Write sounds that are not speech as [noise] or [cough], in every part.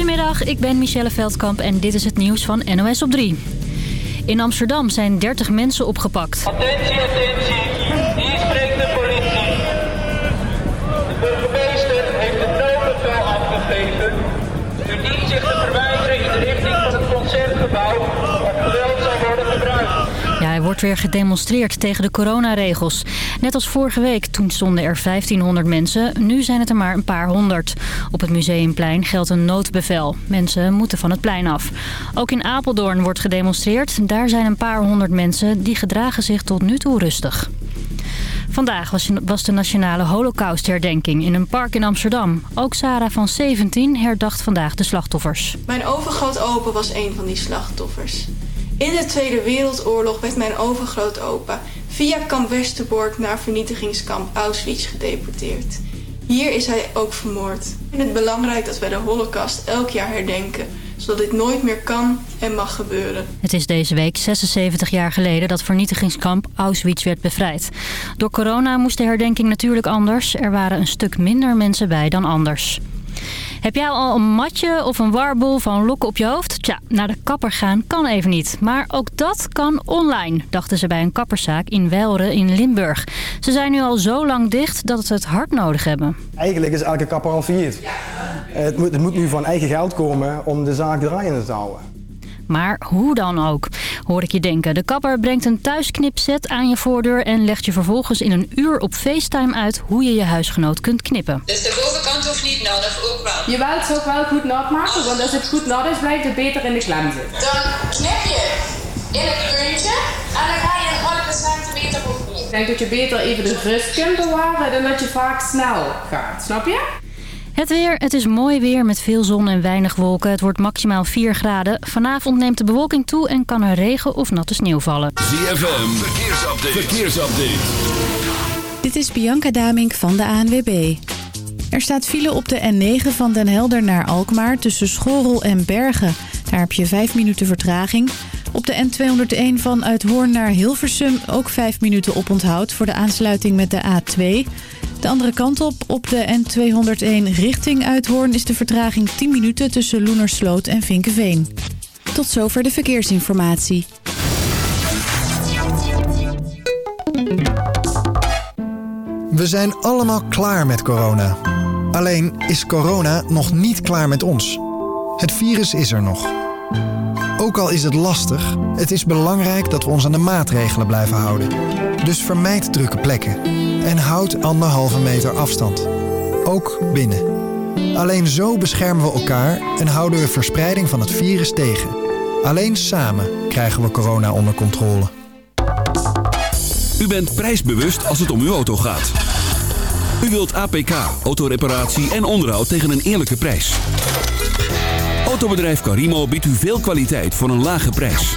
Goedemiddag, ik ben Michelle Veldkamp en dit is het nieuws van NOS op 3. In Amsterdam zijn 30 mensen opgepakt. Attentie, attentie. Hier spreekt de politie. De burgemeester heeft het noodbevel afgegeven. U dient zich te verwijderen in de richting van het concertgebouw of geweld zal worden gebruikt. Ja, er wordt weer gedemonstreerd tegen de coronaregels. Net als vorige week, toen stonden er 1500 mensen. Nu zijn het er maar een paar honderd. Op het Museumplein geldt een noodbevel. Mensen moeten van het plein af. Ook in Apeldoorn wordt gedemonstreerd. Daar zijn een paar honderd mensen die gedragen zich tot nu toe rustig. Vandaag was, de nationale holocaustherdenking in een park in Amsterdam. Ook Sarah van 17 herdacht vandaag de slachtoffers. Mijn overgrootopa was een van die slachtoffers. In de Tweede Wereldoorlog werd mijn overgrootopa via kamp Westerbork naar vernietigingskamp Auschwitz gedeporteerd. Hier is hij ook vermoord. Ik vind het belangrijk dat wij de holocaust elk jaar herdenken, zodat dit nooit meer kan en mag gebeuren. Het is deze week 76 jaar geleden dat vernietigingskamp Auschwitz werd bevrijd. Door corona moest de herdenking natuurlijk anders. Er waren een stuk minder mensen bij dan anders. Heb jij al een matje of een warbel van lokken op je hoofd? Tja, naar de kapper gaan kan even niet. Maar ook dat kan online, dachten ze bij een kapperszaak in Welre in Limburg. Ze zijn nu al zo lang dicht dat ze het hard nodig hebben. Eigenlijk is elke kapper al failliet. Het moet, het moet nu van eigen geld komen om de zaak draaiende te houden. Maar hoe dan ook, hoor ik je denken. De kapper brengt een thuisknipset aan je voordeur... en legt je vervolgens in een uur op FaceTime uit... hoe je je huisgenoot kunt knippen. Dus de bovenkant hoeft niet of ook wel? Je wilt het ook wel goed nat maken, want als het goed nat is, blijft het beter in de klem zitten. Dan knip je in het puntje en dan ga je een halve centimeter hoog. Ik denk dat je beter even de rust kunt bewaren dan dat je vaak snel gaat, snap je? Het weer, het is mooi weer met veel zon en weinig wolken. Het wordt maximaal 4 graden. Vanavond neemt de bewolking toe en kan er regen of natte sneeuw vallen. ZFM, verkeersupdate. verkeersupdate. Dit is Bianca Damink van de ANWB. Er staat file op de N9 van Den Helder naar Alkmaar tussen Schorrel en Bergen. Daar heb je 5 minuten vertraging. Op de N201 van Uithoorn naar Hilversum ook 5 minuten oponthoud voor de aansluiting met de A2. De andere kant op, op de N201 richting Uithoorn is de vertraging 10 minuten tussen Loenersloot en Vinkenveen. Tot zover de verkeersinformatie. We zijn allemaal klaar met corona. Alleen is corona nog niet klaar met ons. Het virus is er nog. Ook al is het lastig, het is belangrijk dat we ons aan de maatregelen blijven houden. Dus vermijd drukke plekken en houd anderhalve meter afstand. Ook binnen. Alleen zo beschermen we elkaar en houden we verspreiding van het virus tegen. Alleen samen krijgen we corona onder controle. U bent prijsbewust als het om uw auto gaat. U wilt APK, autoreparatie en onderhoud tegen een eerlijke prijs. Autobedrijf Carimo biedt u veel kwaliteit voor een lage prijs.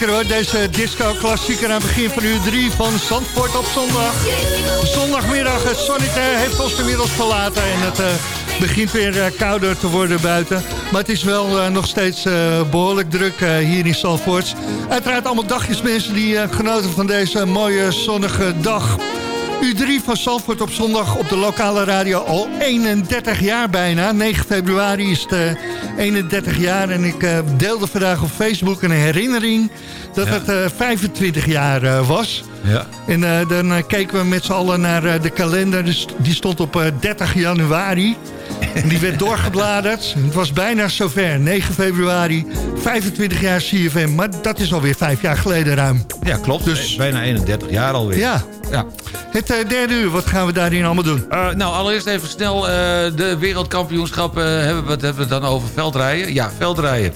Lekker hoor, deze disco-klassieker aan het begin van uur 3 van Zandvoort op zondag. Zondagmiddag, het zonnetje heeft ons inmiddels verlaten en het eh, begint weer eh, kouder te worden buiten. Maar het is wel eh, nog steeds eh, behoorlijk druk eh, hier in Zandvoort. Uiteraard allemaal dagjes mensen die eh, genoten van deze mooie zonnige dag. U3 van Zandvoort op zondag op de lokale radio al 31 jaar bijna. 9 februari is het eh, 31 jaar en ik eh, deelde vandaag op Facebook een herinnering dat Ja. het eh, 25 jaar eh, was. Ja. En eh, dan eh, keken we met z'n allen naar eh, de kalender. Dus die stond op eh, 30 januari. En die werd doorgebladerd. Het was bijna zover. 9 februari, 25 jaar CFM. Maar dat is alweer vijf jaar geleden ruim. Ja, klopt. Dus... Bijna 31 jaar alweer. Ja. ja. Het eh, derde uur, wat gaan we daarin allemaal doen? Eh, nou, allereerst even snel eh, de wereldkampioenschappen. hebben we, wat hebben we het dan over? Veldrijden? Ja, veldrijden.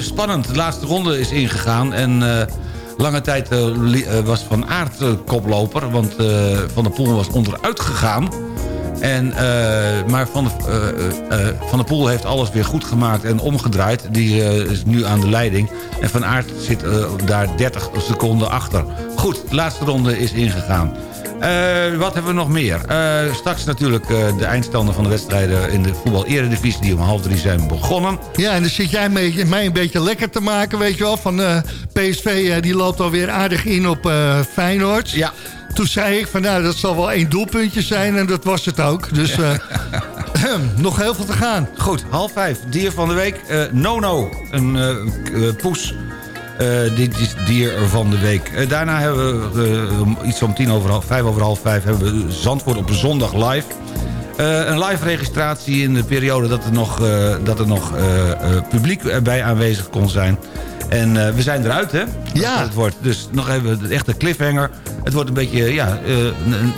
Spannend. De laatste ronde is ingegaan. En eh, lange tijd was Van Aert koploper. Want eh, Van der Poel was onderuit gegaan. En, eh, maar Van de, eh, eh, Van der Poel heeft alles weer goed gemaakt en omgedraaid. Die is nu aan de leiding. En Van Aert zit daar 30 seconden achter. Goed, de laatste ronde is ingegaan. Wat hebben we nog meer? Straks natuurlijk de eindstanden van de wedstrijden in de voetbal-eredivisie... die om half drie zijn begonnen. Ja, en dan zit jij mee- mij een beetje lekker te maken, weet je wel. Van PSV, die loopt alweer aardig in op Feyenoord. Ja. Toen zei ik van nou, dat zal wel één doelpuntje zijn en dat was het ook. Dus eh, [laughs] [clears throat] nog heel veel te gaan. Goed, half vijf. Dier van de week. eh, Nono, een eh, poes. Dit is dier van de week. Daarna hebben we iets om tien over half, vijf over half vijf... hebben we Zandvoort op zondag live. Een live registratie in de periode dat er nog, dat er nog publiek erbij aanwezig kon zijn. En we zijn eruit, hè? Ja. Het wordt dus nog even de echte cliffhanger. Het wordt een beetje, ja, eh,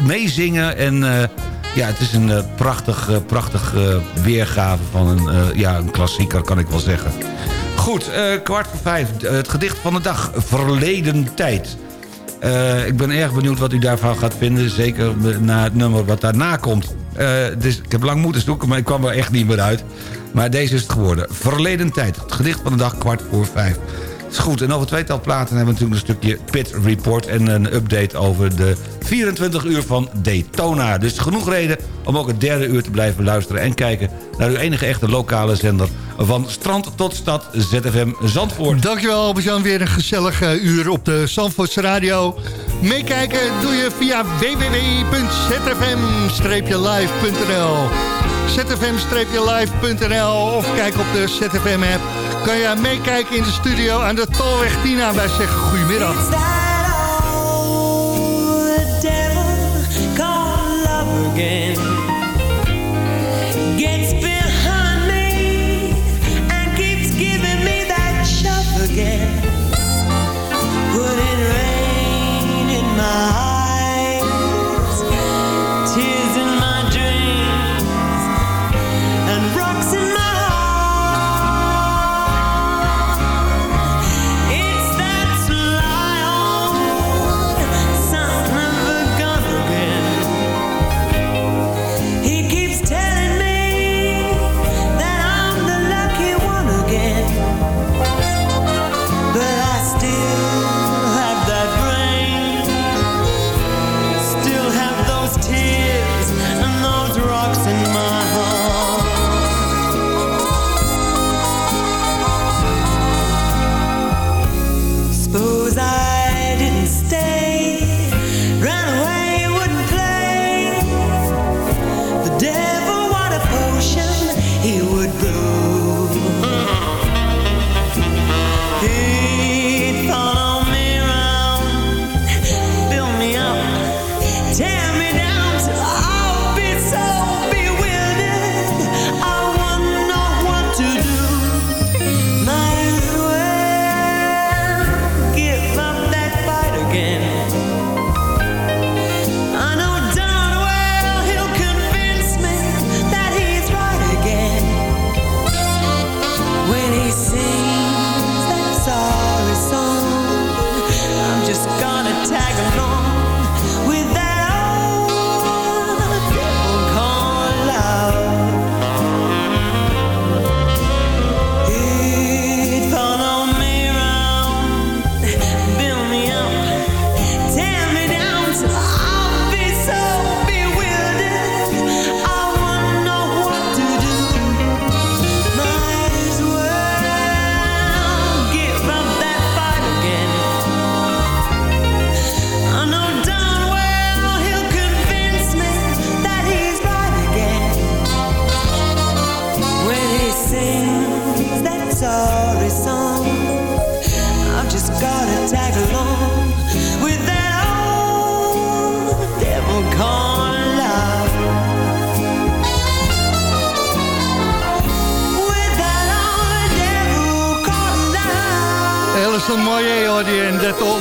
meezingen en... eh, ja, het is een eh, prachtig, prachtig weergave van een, ja, een klassieker, kan ik wel zeggen. Goed, kwart voor vijf. het gedicht van de dag. Verleden tijd. Ik ben erg benieuwd wat u daarvan gaat vinden. Zeker na het nummer wat daarna komt. Dus ik heb lang moeten zoeken, maar ik kwam er echt niet meer uit. Maar deze is het geworden. Verleden tijd. Het gedicht van de dag, kwart voor vijf. Is goed. En over tweetal platen hebben we natuurlijk een stukje Pit Report... en een update over de 24 uur van Daytona. Dus genoeg reden om ook het derde uur te blijven luisteren... en kijken naar uw enige echte lokale zender... van strand tot stad ZFM Zandvoort. Dankjewel Albert-Jan, weer een gezellig uur op de Zandvoortse Radio. Meekijken doe je via www.zfm-live.nl zfm-live.nl of kijk op de ZFM-app. Kan je meekijken in de studio aan de Tolweg Tina. Wij zeggen goedemiddag.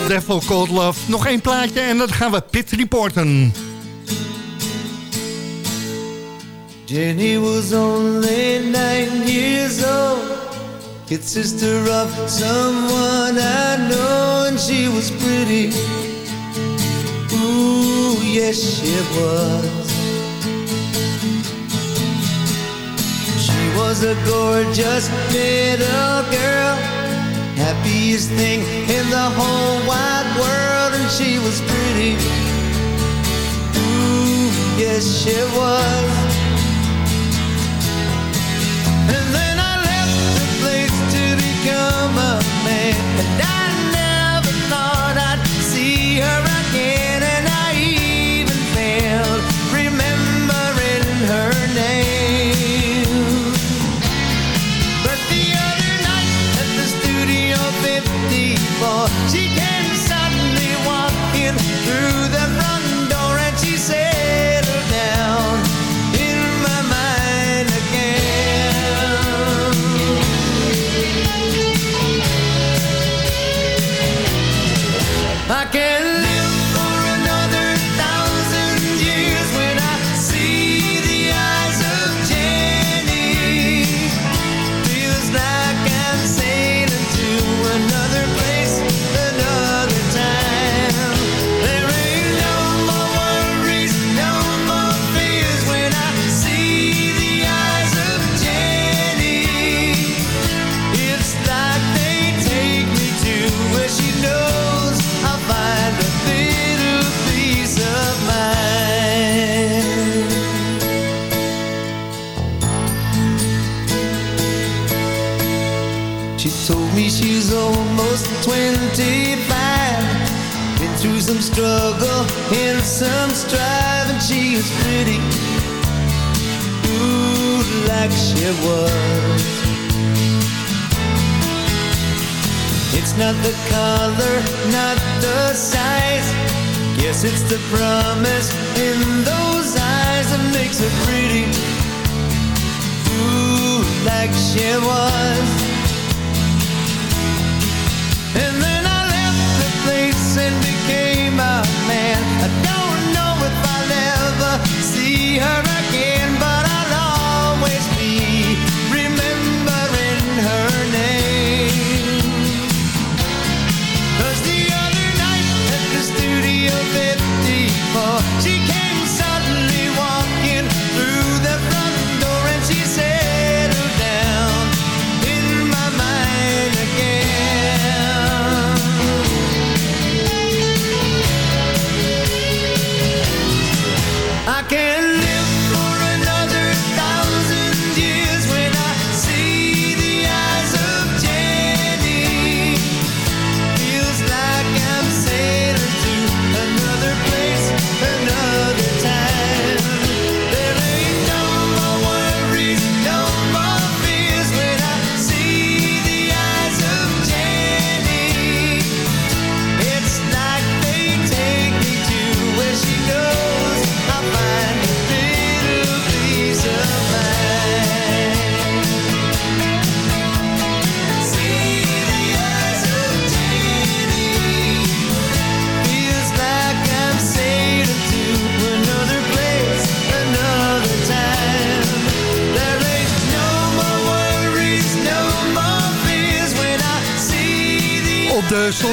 Devil Cold Love. Nog één plaatje en dan gaan we Pit reporten. Jenny was only nine years old. Kid sister of someone I know, and she was pretty. Ooh, yes, she was. She was a gorgeous little girl, happiest thing in the whole wide world, and she was pretty. Ooh, yes, she was. And then I left the place to become a man. And I never thought I'd see her again.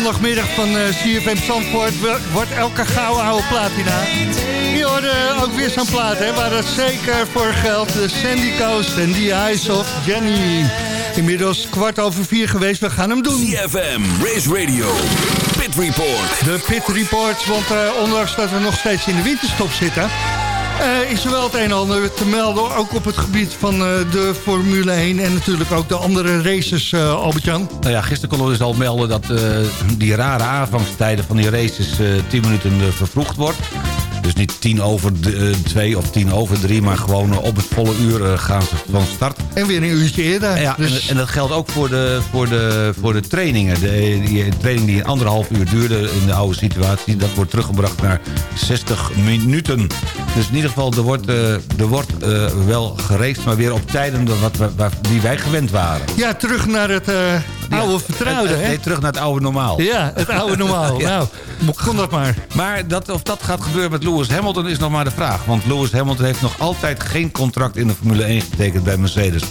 Zondagmiddag van eh, CFM Zandvoort wo- wordt elke gouden oude platina. Je hoorde ook weer zo'n plaat, hè, waar het zeker voor geldt. De Sandy Coast en The Eyes of Jenny. Inmiddels kwart over vier geweest, we gaan hem doen. CFM, Race Radio, Pit Report. De Pit Report, want eh, ondanks dat we nog steeds in de winterstop zitten... eh, is er wel het een en ander te melden, ook op het gebied van eh, de Formule 1... en natuurlijk ook de andere races, eh Albert-Jan. Nou ja, gisteren konden we dus al melden dat die rare aanvangstijden van die races eh 10 minuten vervroegd wordt. Dus niet tien over de, eh, twee of tien over drie, maar gewoon eh, op het volle uur eh, gaan ze van start. En weer een uurtje eerder. Ja, dus... en, en dat geldt ook voor de, voor de, voor de trainingen. De, die training die een anderhalf uur duurde in de oude situatie... dat wordt teruggebracht naar 60 minuten. Dus in ieder geval, er wordt, er wordt wel geraced... maar weer op tijden wat we, waar, die wij gewend waren. Ja, terug naar het, Oude vertrouwde, hè? Nee, terug naar het oude normaal. Ja, het oude normaal. [laughs] Ja. Nou, kon dat maar. Maar dat, of dat gaat gebeuren met Lewis Hamilton is nog maar de vraag. Want Lewis Hamilton heeft nog altijd geen contract in de Formule 1 getekend bij Mercedes.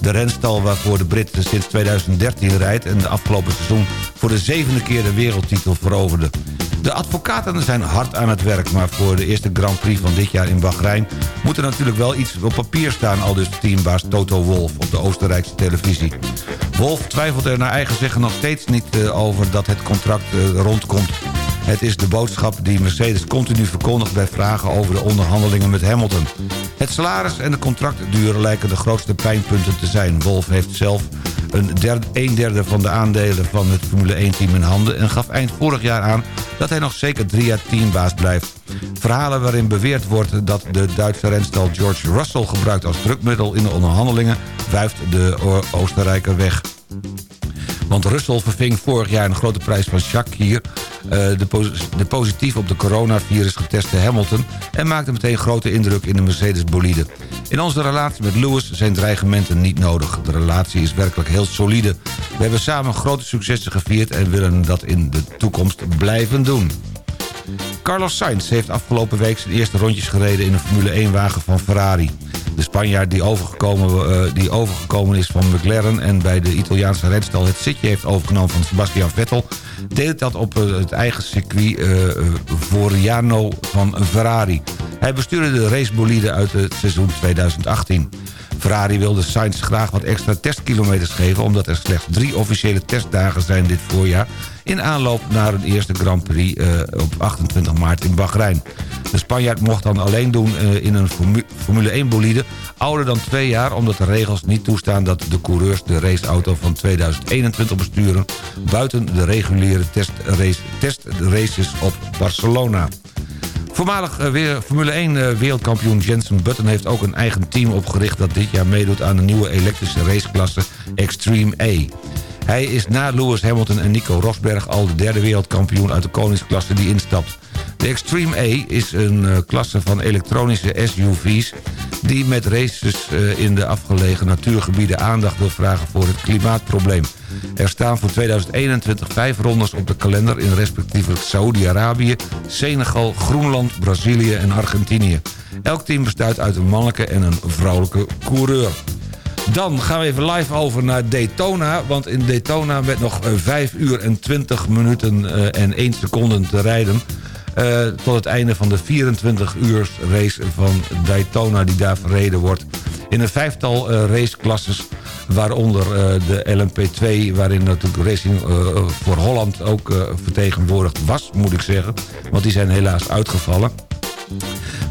De renstal waarvoor de Brit sinds 2013 rijdt... en de afgelopen seizoen voor de zevende keer de wereldtitel veroverde. De advocaten zijn hard aan het werk... maar voor de eerste Grand Prix van dit jaar in Bahrein... moet er natuurlijk wel iets op papier staan... al dus teambaas Toto Wolff op de Oostenrijkse televisie. Wolff twijfelt er naar eigen zeggen nog steeds niet eh, over... dat het contract eh, rondkomt. Het is de boodschap die Mercedes continu verkondigt... bij vragen over de onderhandelingen met Hamilton. Het salaris en de contractduur lijken de grootste pijnpunten te zijn. Wolff heeft zelf een, derde, een derde van de aandelen van het Formule 1-team in handen... en gaf eind vorig jaar aan dat hij nog zeker drie jaar teambaas blijft. Verhalen waarin beweerd wordt dat de Duitse renstal George Russell... gebruikt als drukmiddel in de onderhandelingen... wuift de Oostenrijker weg. Want Russell verving vorig jaar een grote prijs van Jacques hier... eh, de positief op de coronavirus geteste Hamilton... en maakte meteen grote indruk in de Mercedes-bolide. In onze relatie met Lewis zijn dreigementen niet nodig. De relatie is werkelijk heel solide. We hebben samen grote successen gevierd... en willen dat in de toekomst blijven doen. Carlos Sainz heeft afgelopen week zijn eerste rondjes gereden... in een Formule 1-wagen van Ferrari. De Spanjaard die overgekomen, eh, die overgekomen is van McLaren... en bij de Italiaanse renstal het zitje heeft overgenomen van Sebastian Vettel... deed dat op eh, het eigen circuit eh Voriano van Ferrari. Hij bestuurde de racebolide uit het seizoen 2018. Ferrari wilde Sainz graag wat extra testkilometers geven... omdat er slechts drie officiële testdagen zijn dit voorjaar... in aanloop naar een eerste Grand Prix eh, op 28 maart in Bahrein. De Spanjaard mocht dan alleen doen eh, in een Formu- Formule 1-bolide... ouder dan twee jaar, omdat de regels niet toestaan... dat de coureurs de raceauto van 2021 besturen... buiten de reguliere testrace, testraces op Barcelona. Voormalig eh, weer Formule 1 eh, wereldkampioen Jensen Button heeft ook een eigen team opgericht... dat dit jaar meedoet aan de nieuwe elektrische raceklasse Extreme A. Hij is na Lewis Hamilton en Nico Rosberg al de derde wereldkampioen uit de koningsklasse die instapt. De Extreme A is een eh, klasse van elektronische SUV's... die met races eh, in de afgelegen natuurgebieden aandacht wil vragen voor het klimaatprobleem. Er staan voor 2021 vijf rondes op de kalender in respectievelijk Saoedi-Arabië, Senegal, Groenland, Brazilië en Argentinië. Elk team bestaat uit een mannelijke en een vrouwelijke coureur. Dan gaan we even live over naar Daytona. Want in Daytona met nog eh, 5 uur en 20 minuten eh, en 1 seconde te rijden... eh, tot het einde van de 24 uur race van Daytona die daar verreden wordt. In een vijftal eh, raceklasses, waaronder eh, de LMP2... waarin natuurlijk Racing voor Holland ook vertegenwoordigd was, moet ik zeggen. Want die zijn helaas uitgevallen.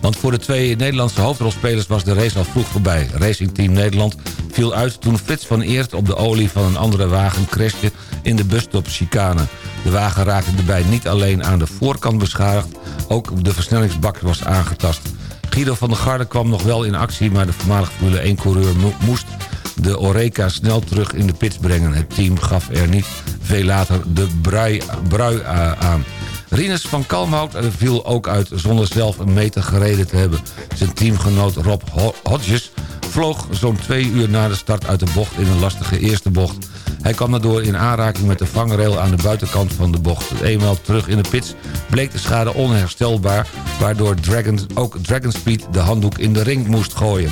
Want voor de twee Nederlandse hoofdrolspelers was de race al vroeg voorbij. Racing Team Nederland viel uit toen Frits van Eert op de olie van een andere wagen crashte in de busstop chicane. De wagen raakte erbij niet alleen aan de voorkant beschadigd, ook de versnellingsbak was aangetast. Guido van der Garde kwam nog wel in actie, maar de voormalige Formule 1-coureur moest de Oreca snel terug in de pits brengen. Het team gaf er niet veel later de brui, brui eh, aan. Rinus van Kalmhout eh, viel ook uit zonder zelf een meter gereden te hebben. Zijn teamgenoot Rob Ho- Hodges vloog zo'n twee uur na de start uit de bocht in een lastige eerste bocht. Hij kwam daardoor in aanraking met de vangrail aan de buitenkant van de bocht. Eenmaal terug in de pits bleek de schade onherstelbaar... waardoor Dragon, ook Dragon Speed de handdoek in de ring moest gooien.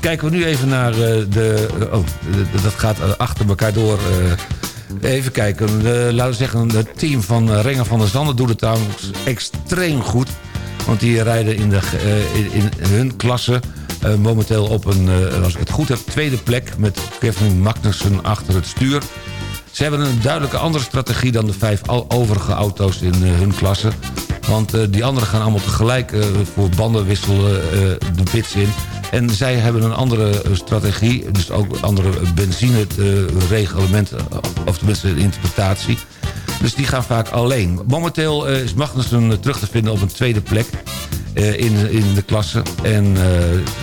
Kijken we nu even naar eh, de... oh, de- dat gaat eh, achter elkaar door... Even kijken, eh, laten we zeggen, het team van eh, Renger van der Zanden doet het trouwens extreem goed. Want die rijden in, de, eh, in, in hun klasse momenteel op een, als ik het goed heb, tweede plek... met Kevin Magnussen achter het stuur. Ze hebben een duidelijke andere strategie dan de vijf overige auto's in hun klasse. Want eh, die anderen gaan allemaal tegelijk eh, voor banden wisselen eh, de pits in. En zij hebben een andere strategie, dus ook andere benzine-reglementen, of tenminste interpretatie. Dus die gaan vaak alleen. Momenteel is Magnussen terug te vinden op een tweede plek eh, in, in de klasse. En eh,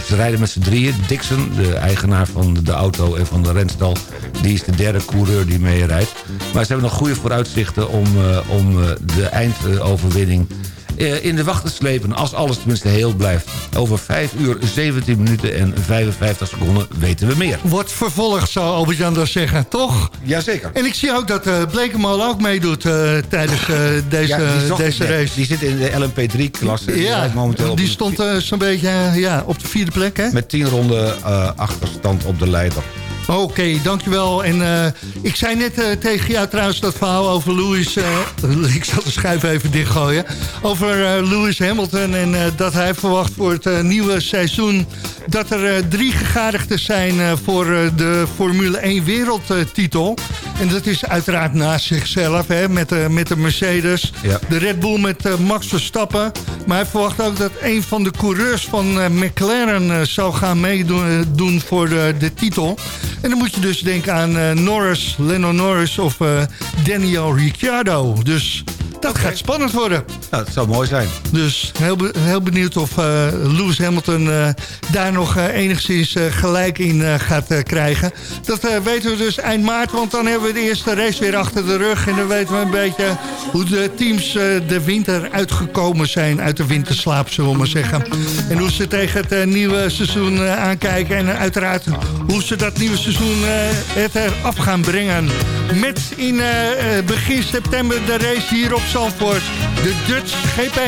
ze rijden met z'n drieën. Dixon, de eigenaar van de auto en van de renstal... die is de derde coureur die mee rijdt. Maar ze hebben nog goede vooruitzichten om, eh, om de eindoverwinning in de wacht te slepen... als alles tenminste heel blijft. Over 5 uur 17 minuten en 55 seconden weten we meer. Wordt vervolgd, zou Albert-Jan dat zeggen, toch? Jazeker. En ik zie ook dat uh, Blekemolen ook meedoet uh, tijdens uh, deze, ja, die zocht, deze race. die zit in de LMP3-klasse. Ja, die, momenteel die stond zo'n beetje ja, op de vierde plek, hè? Met 10 ronden achterstand op de leider. Oké, okay, dankjewel. En uh, ik zei net uh, tegen jou trouwens dat verhaal over Lewis... Uh, [laughs] ik zal de schuif even dichtgooien. Over Lewis Hamilton en dat hij verwacht voor het nieuwe seizoen... dat er drie gegadigden zijn voor de Formule 1 wereldtitel. En dat is uiteraard naast zichzelf, hè, met, de, met de Mercedes. Ja. De Red Bull met Max Verstappen. Maar hij verwacht ook dat een van de coureurs van McLaren zou gaan meedoen doen voor de, de titel... En dan moet je dus denken aan uh, Norris, Leno Norris of uh, Daniel Ricciardo. Dus dat okay. gaat spannend worden. Nou, dat zou mooi zijn. Dus heel, be heel benieuwd of uh, Lewis Hamilton uh, daar nog uh, enigszins gelijk in gaat krijgen. Dat weten we dus eind maart, want dan hebben we de eerste race weer achter de rug. En dan weten we een beetje hoe de teams de winter uitgekomen zijn. Uit de winterslaap, zullen we maar zeggen. En hoe ze tegen het nieuwe seizoen aankijken. En uiteraard hoe ze dat nieuwe seizoen het eraf gaan brengen. Met in begin september de race hier op Zandvoort. De Dutch GP.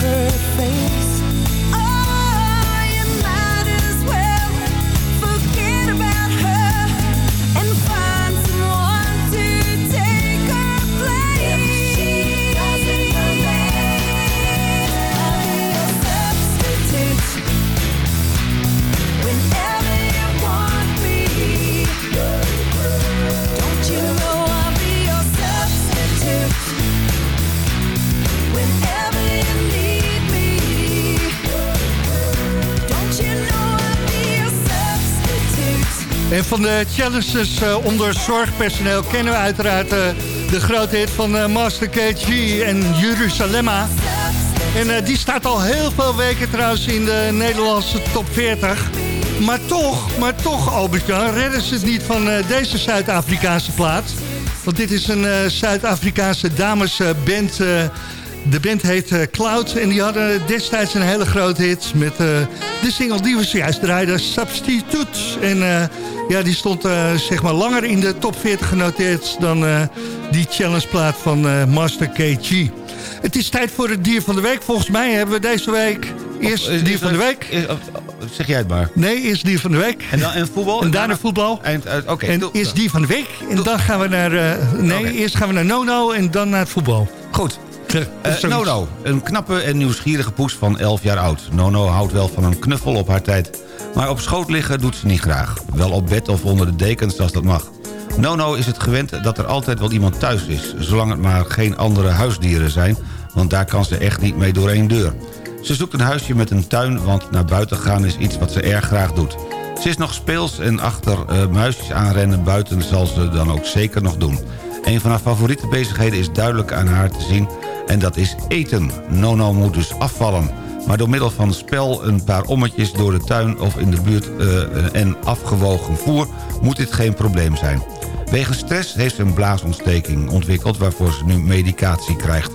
perfect. De challenges eh, onder zorgpersoneel kennen we uiteraard eh, de grote hit van eh, Master KG en Jeruzalemma. En eh, die staat al heel veel weken trouwens in de Nederlandse top 40. Maar toch, maar toch Albert-Jan, redden ze het niet van eh, deze Zuid-Afrikaanse plaat. Want dit is een eh, Zuid-Afrikaanse damesband... de band heet eh, Cloud en die hadden destijds een hele grote hit met eh, de single die we zojuist draaiden, Substitute. En eh, ja, die stond zeg maar langer in de top 40 genoteerd dan die challengeplaat van Master KG. Het is tijd voor het dier van de week. Volgens mij hebben we deze week eerst Of, dier van de week. is- of- Zeg jij het maar. Nee, eerst dier van de week. En, dan, en voetbal? En daarna voetbal. Eind, uit- Oké, en eerst dier van de week. En dan gaan we naar... nee, eerst gaan we naar Nono en dan naar het voetbal. Goed. Eh. [laughs] Nono, een knappe en nieuwsgierige poes van 11 jaar oud. Nono houdt wel van een knuffel op haar tijd. Maar op schoot liggen doet ze niet graag. Wel op bed of onder de dekens als dat mag. Nono is het gewend dat er altijd wel iemand thuis is... zolang het maar geen andere huisdieren zijn... want daar kan ze echt niet mee door één deur. Ze zoekt een huisje met een tuin, want naar buiten gaan is iets wat ze erg graag doet. Ze is nog speels en achter eh, muisjes aanrennen buiten zal ze dan ook zeker nog doen. Een van haar favoriete bezigheden is duidelijk aan haar te zien... en dat is eten. Nono moet dus afvallen. Maar door middel van spel, een paar ommetjes door de tuin of in de buurt... eh, en afgewogen voer moet dit geen probleem zijn. Wegens stress heeft ze een blaasontsteking ontwikkeld... waarvoor ze nu medicatie krijgt.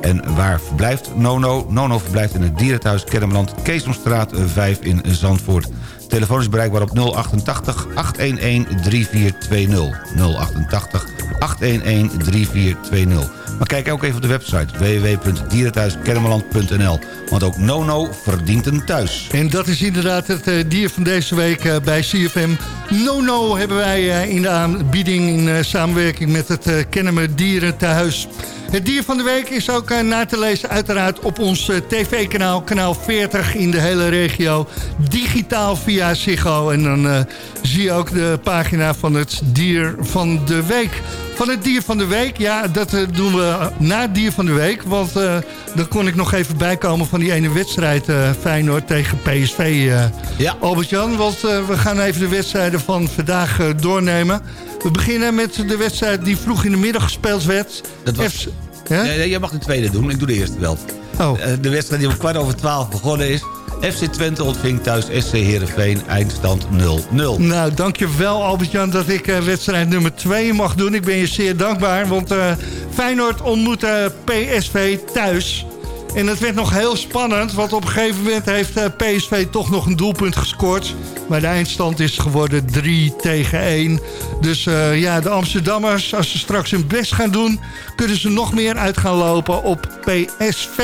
En waar verblijft Nono? Nono verblijft in het dierenthuis Kermeland... Keesomstraat 5 in Zandvoort. Telefoon is bereikbaar op 088 811 3420. 088 811 3420. Maar kijk ook even op de website www.dierenthuiskermeland.nl. Want ook Nono verdient een thuis. En dat is inderdaad het eh, dier van deze week eh, bij CFM. Nono hebben wij eh, in de aanbieding in samenwerking met het uh, Kennemer Dierentehuis. Het dier van de week is ook na te lezen uiteraard op ons tv-kanaal. Kanaal 40 in de hele regio. Digitaal via Ziggo. En dan zie je ook de pagina van het dier van de week. Van het dier van de week, ja, dat eh, doen we na het dier van de week. Want eh dan kon ik nog even bijkomen van die ene wedstrijd eh, Feyenoord tegen PSV. ja. Albert-Jan, want we gaan even de wedstrijden van vandaag doornemen. We beginnen met de wedstrijd die vroeg in de middag gespeeld werd. Dat was... Hè? Nee, nee, jij mag de tweede doen, ik doe de eerste wel. Oh. De wedstrijd die om kwart over twaalf begonnen is... FC Twente ontving thuis SC Heerenveen, eindstand 0-0. Nou, dankjewel Albert-Jan dat ik eh, wedstrijd nummer 2 mag doen. Ik ben je zeer dankbaar, want eh, Feyenoord ontmoette PSV thuis. En het werd nog heel spannend, want op een gegeven moment heeft eh, PSV toch nog een doelpunt gescoord. Maar de eindstand is geworden 3 tegen 1. Dus eh, ja, de Amsterdammers, als ze straks hun best gaan doen... kunnen ze nog meer uit gaan lopen op PSV.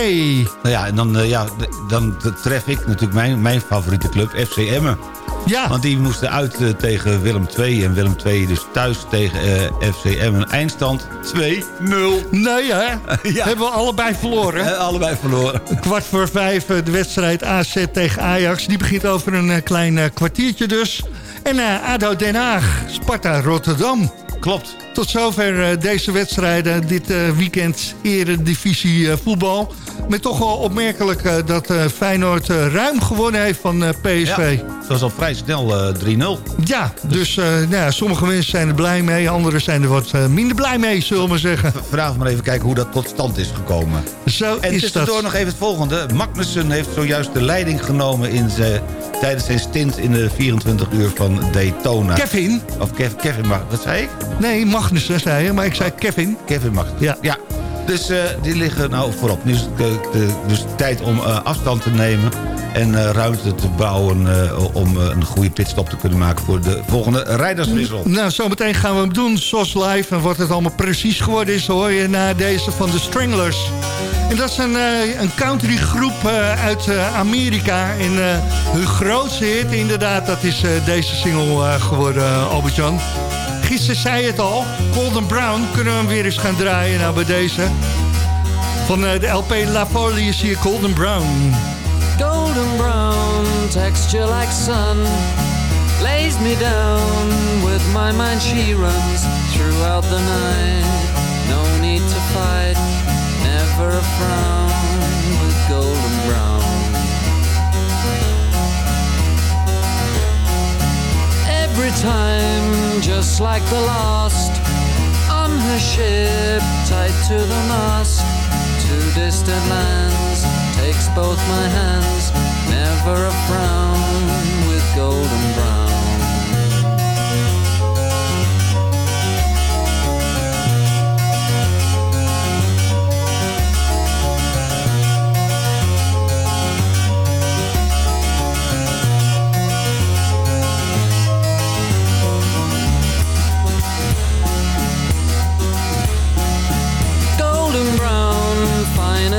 Nou ja, en dan, eh, ja, dan tref ik natuurlijk mijn, mijn favoriete club, FC Emmen. Ja. Want die moesten uit eh, tegen Willem II. En Willem II dus thuis tegen eh, FC Emmen. Eindstand 2-0. Nee hè, [laughs] hebben we allebei verloren. Eh, allebei verloren. [laughs] Kwart voor vijf de wedstrijd AZ tegen Ajax. Die begint over een klein kwartiertje dus. En ADO Den Haag, Sparta Rotterdam. Klopt. Tot zover deze wedstrijden. Dit weekend eredivisie voetbal. Met toch wel opmerkelijk eh, dat eh, Feyenoord eh, ruim gewonnen heeft van PSV. Ja, het was al vrij snel eh 3-0. Ja, dus eh, nou ja, sommige mensen zijn er blij mee. Anderen zijn er wat minder blij mee, zullen we maar zeggen. [laughs] Vanavond maar even kijken hoe dat tot stand is gekomen. Zo En is tussendoor dat. nog even het volgende. Magnussen heeft zojuist de leiding genomen in zijn, tijdens zijn stint in de 24 uur van Daytona. Kevin? Of Kev, Kevin, mag, wat zei ik? Nee, Magnussen zei je, maar ik zei Kevin. Kevin Magnussen. Ja. ja. Dus eh, die liggen nou voorop. Nu is het eh, de- dus tijd om eh, afstand te nemen en ruimte te bouwen... om een goede pitstop te kunnen maken voor de volgende rijderswissel. Nou, zometeen gaan we hem doen, SOS Live. En wat het allemaal precies geworden is, hoor je na deze van de Stranglers. En dat is een, een countrygroep uit Amerika. En hun grootste hit, inderdaad, dat is deze single geworden, Albert-Jan. Gisteren zei het al, Golden Brown, kunnen we hem weer eens gaan draaien nou bij deze. Van eh, de LP La Folie is hier Golden Brown. Golden brown, texture like sun, lays me down with my mind. She runs throughout the night. No need to fight, never a frown Every time just like the last. On her ship, tied to the mast, to distant lands, takes both my hands, never a frown with golden brown.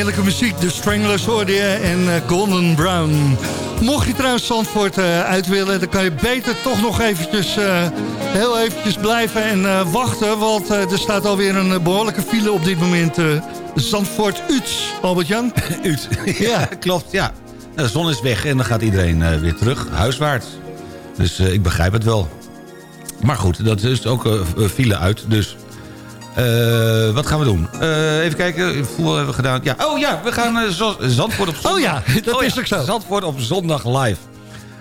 Heerlijke muziek. De Stranglers hoorde je en eh, Golden Brown. Mocht je trouwens Zandvoort eh, uit willen... dan kan je beter toch nog eventjes, eh, heel eventjes blijven en wachten. Want er staat alweer een eh, behoorlijke file op dit moment. Zandvoort-Uts, Albert-Jan. [laughs] Ut. [laughs] Ja, klopt, ja. Nou, De zon is weg en dan gaat iedereen weer terug, huiswaarts. Dus ik begrijp het wel. Maar goed, dat is ook file uit, dus... eh, wat gaan we doen? Eh, even kijken, voel hebben we gedaan. Ja, oh ja, we gaan eh, Zandvoort op zondag. Oh ja, dat is ja, ook zo. Zandvoort op zondag live.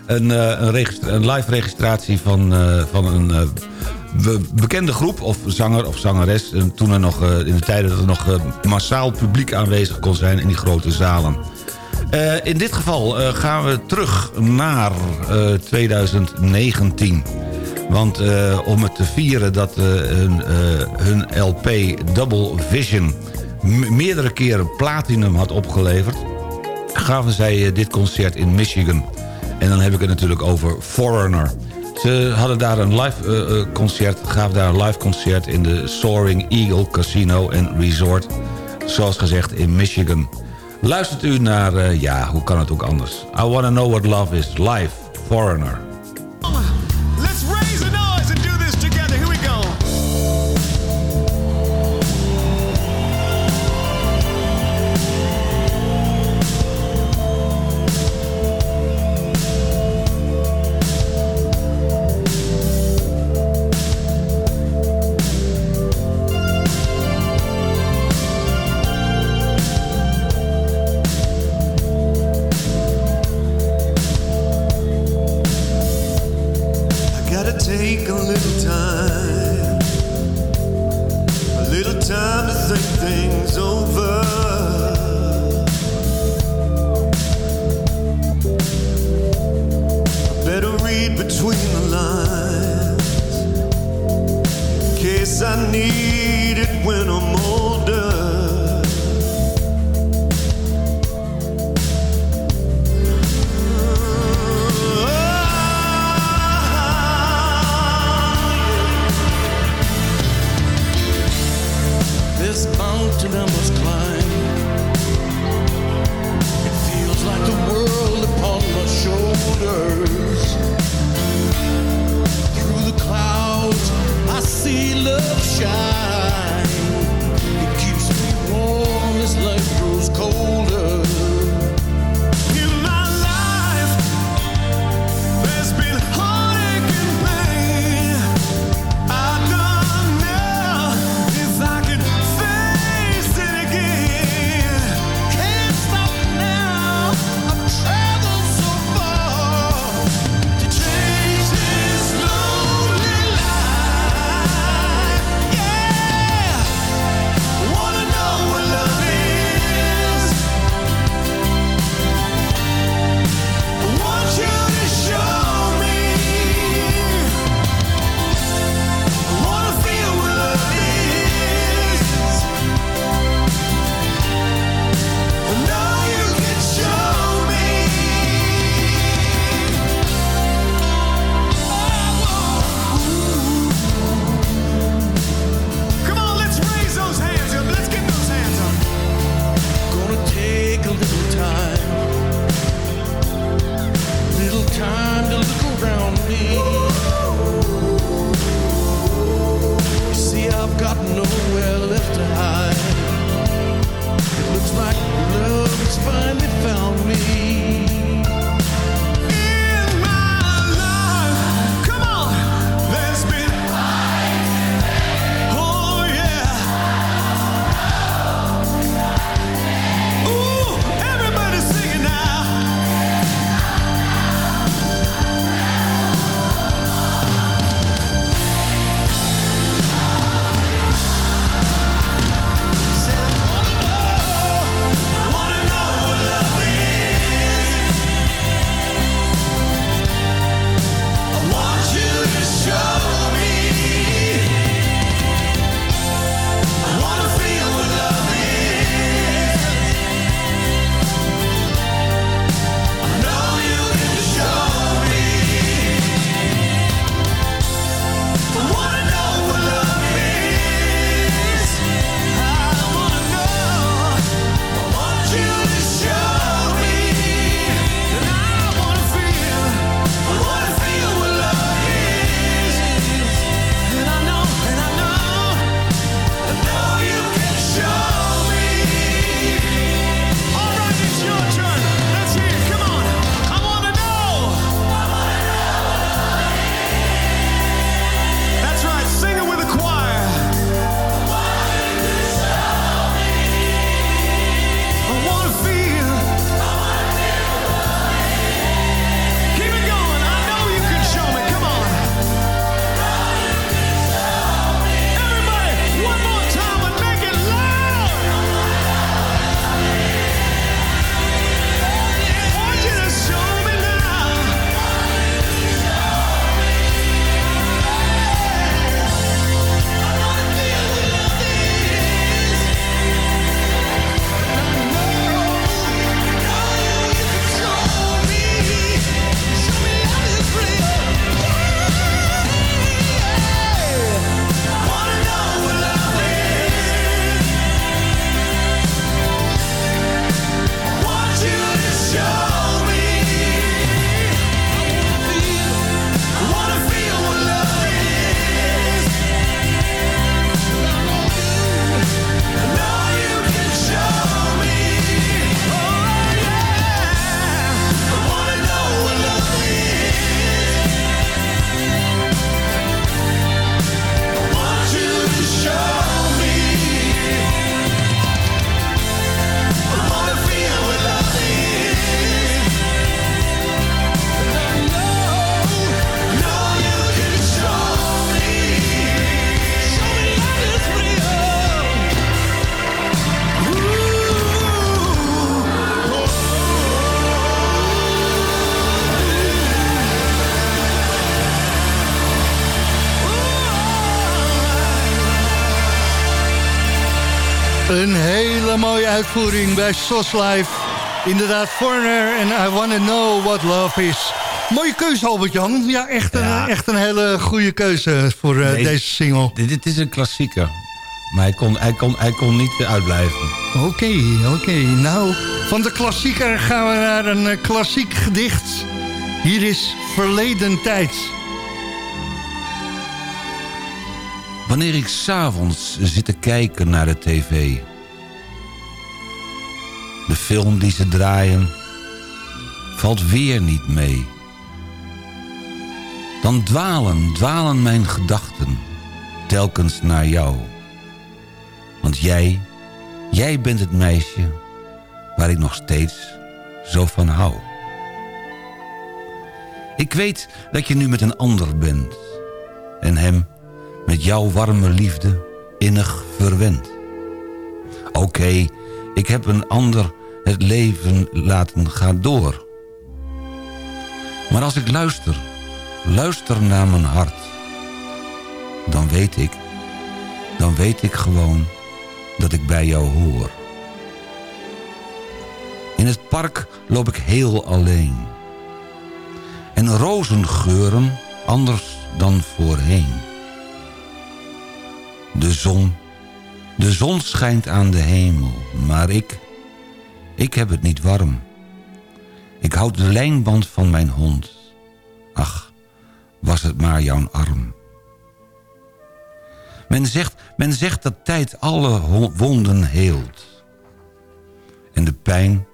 Een, een, live registratie van, van een be- bekende groep... of zanger of zangeres. En toen er nog, in de tijden dat er nog massaal publiek aanwezig kon zijn... in die grote zalen. In dit geval gaan we terug naar eh, 2019. Want eh, om het te vieren dat eh, hun, eh, hun LP Double Vision... meerdere keren platinum had opgeleverd... gaven zij dit concert in Michigan. En dan heb ik het natuurlijk over Foreigner. Ze hadden daar een live concert, gaven daar een live concert... in de Soaring Eagle Casino en Resort. Zoals gezegd in Michigan. Luistert u naar, ja, hoe kan het ook anders? I Wanna Know What Love Is, live, Foreigner. Uitvoering bij SOS Live. Inderdaad, Foreigner en I Wanna Know What Love Is. Mooie keuze, Albert-Jan. Ja, echt een, Ja. echt een hele goede keuze voor eh, Nee, deze single. Dit, dit is een klassieker. Maar hij kon, hij kon, hij kon niet uitblijven. Oké, oké. Nou, van de klassieker gaan we naar een eh, klassiek gedicht. Hier is Verleden Tijd. Wanneer ik s'avonds zit te kijken naar de tv... de film die ze draaien... valt weer niet mee. Dan dwalen, dwalen mijn gedachten... telkens naar jou. Want jij, jij bent het meisje... waar ik nog steeds zo van hou. Ik weet dat je nu met een ander bent... en hem met jouw warme liefde innig verwend. Oké, ik heb een ander het leven laten gaan door. Maar als ik luister, luister naar mijn hart... dan weet ik, dan weet ik gewoon dat ik bij jou hoor. In het park loop ik heel alleen. En rozen geuren anders dan voorheen. De zon, de zon schijnt aan de hemel, maar ik, ik heb het niet warm. Ik houd de lijnband van mijn hond. Ach, was het maar jouw arm. Men zegt, men zegt dat tijd alle wonden heelt. En de pijn,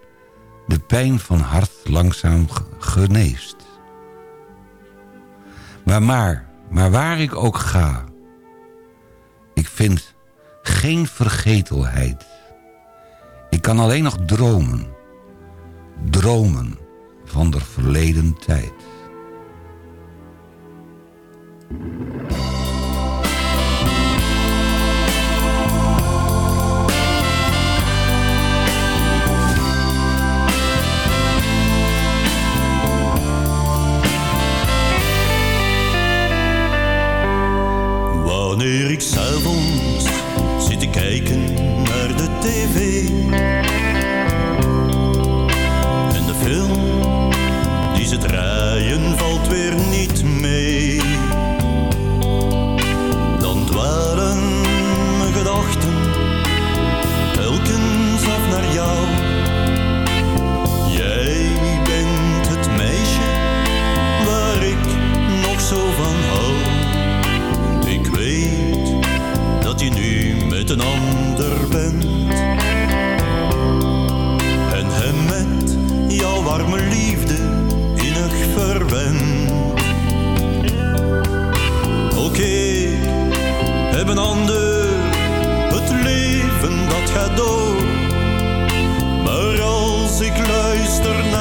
de pijn van hart langzaam ge- geneest. Maar maar, maar waar ik ook ga... Ik vind geen vergetelheid. Ik kan alleen nog dromen. Dromen van de verleden tijd. Wanneer ik s'avonds zit te kijken tv En de film die ze draaien valt weer niet mee. Dan dwalen mijn gedachten telkens af naar jou. Jij bent het meisje waar ik nog zo van hou. Ik weet dat je nu met een ander bent. Warme liefde innig verwend. Oké, heb een ander, het leven dat gaat door. Maar als ik luister naar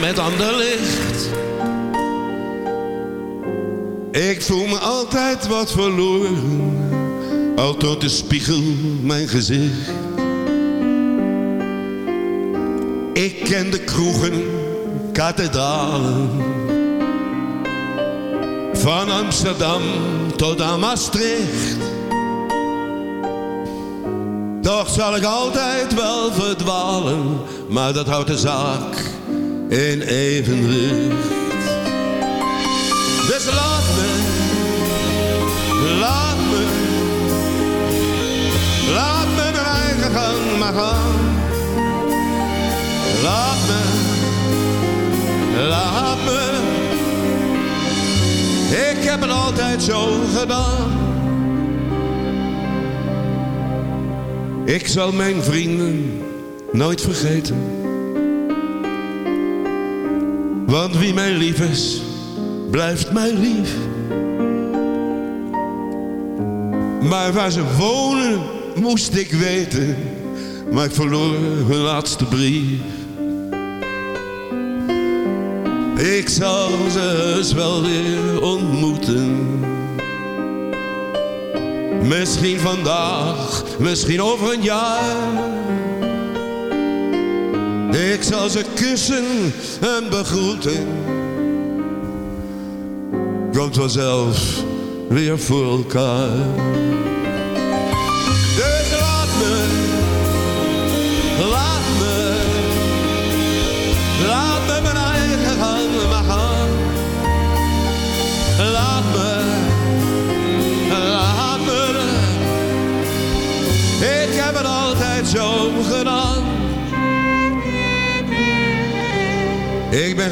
met ander licht. Ik voel me altijd wat verloren. Al tot de spiegel mijn gezicht. Ik ken de kroegen, kathedralen. Van Amsterdam tot aan Maastricht. Toch zal ik altijd wel verdwalen, maar dat houdt de zaak in evenwicht. Dus laat me, laat me, laat me mijn eigen gang maar gaan. Laat me, laat me, ik heb het altijd zo gedaan. Ik zal mijn vrienden nooit vergeten. Want wie mij lief is, blijft mij lief. Maar waar ze wonen, moest ik weten. Maar ik verloor hun laatste brief. Ik zal ze heus wel weer ontmoeten. Misschien vandaag, misschien over een jaar. Ik zal ze kussen en begroeten. Komt vanzelf weer voor elkaar. Dus laat me, laat me, laat me mijn eigen gang maar gaan. Laat me, laat me. Ik heb het altijd zo gedaan.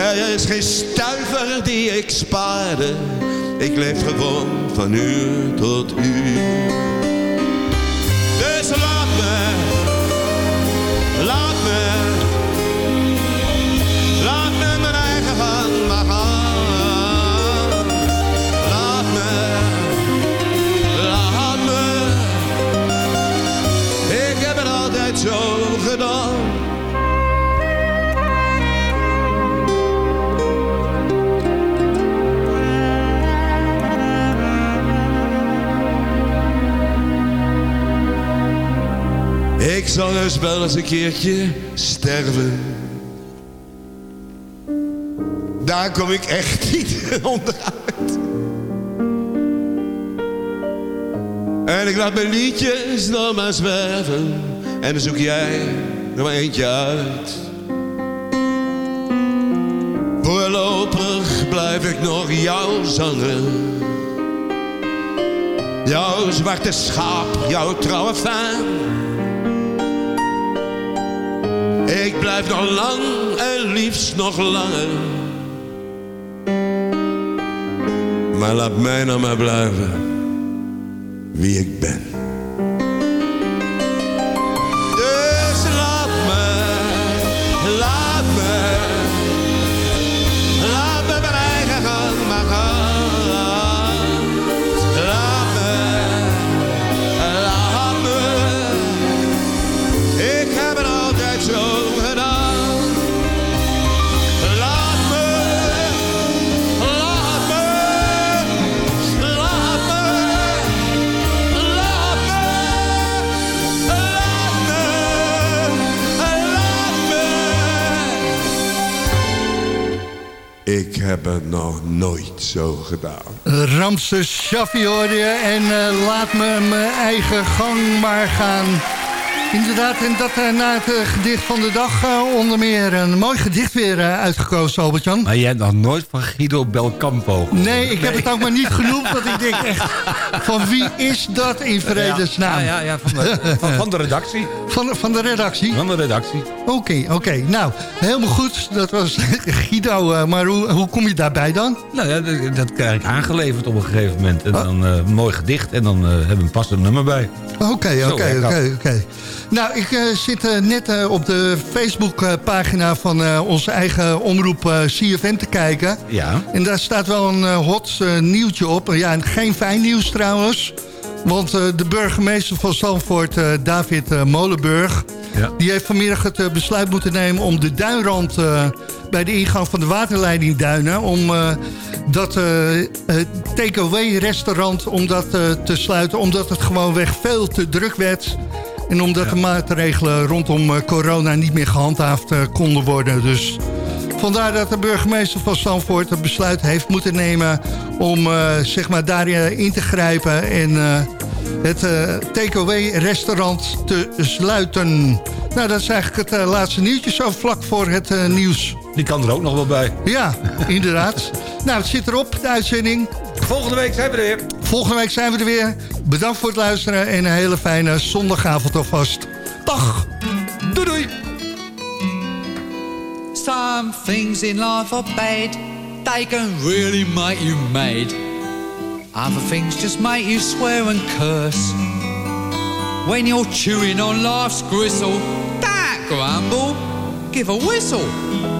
Er is geen stuiver die ik spaarde. Ik leef gewoon van uur tot uur. Dus laat me, laat me, laat me mijn eigen gang maar gaan. Laat me, laat me. Ik heb het altijd zo gedaan. Ik zal dus wel eens een keertje sterven. Daar kom ik echt [laughs] niet onderuit. En ik laat mijn liedjes nog maar zwerven. En dan zoek jij er maar eentje uit. Voorlopig blijf ik nog jouw zanger. Jouw zwarte schaap, jouw trouwe fan. Ik blijf nog lang en liefst nog langer. Maar laat mij nou maar blijven wie ik ben. Me. Ik heb het nog nooit zo gedaan. Ramses Shaffi hoorde je en eh, laat me mijn eigen gang maar gaan. Inderdaad, en dat eh, na het eh, gedicht van de dag eh, onder meer een mooi gedicht weer uitgekozen, Albert-Jan. Maar jij hebt nog nooit van Guido Belcampo. Nee, ik heb het ook maar niet genoemd, want ik denk echt, van wie is dat in vredesnaam? Ja, ja, ja, van, de, van, van de redactie. Van, van de redactie? Van de redactie. Oké, oké. Nou, helemaal goed. Dat was [laughs] Guido. maar hoe, hoe kom je daarbij dan? Nou ja, dat, dat krijg ik aangeleverd op een gegeven moment. Oh. En dan eh, een mooi gedicht en dan eh, hebben we een passend nummer bij. Oké, oké, dat. oké, oké. Nou, ik eh, zit eh, net eh, op de Facebookpagina van onze eigen omroep CFM te kijken. Ja. En daar staat wel een hot nieuwtje op. Ja, en geen fijn nieuws trouwens. Want de burgemeester van Zandvoort, David Molenburg... Ja. die heeft vanmiddag het besluit moeten nemen om de duinrand... bij de ingang van de waterleiding Duinen... om dat eh, takeaway-restaurant om dat te sluiten... omdat het gewoonweg veel te druk werd... en omdat de maatregelen rondom eh, corona niet meer gehandhaafd eh, konden worden. Dus Vandaar dat de burgemeester van Zandvoort het besluit heeft moeten nemen... om eh, zeg maar daarin in te grijpen en het eh takeaway-restaurant te sluiten. Nou, dat is eigenlijk het laatste nieuwtje zo vlak voor het nieuws. Die kan er ook nog wel bij. Ja, inderdaad. [laughs] nou, het zit erop, de uitzending. Volgende week zijn we er weer. Volgende week zijn we er weer. Bedankt voor het luisteren en een hele fijne zondagavond alvast. Dag! Doei doei! Some things in life are bad, they can really make you mad. Other things just make you swear and curse. When you're chewing on life's gristle, don't grumble, give a whistle.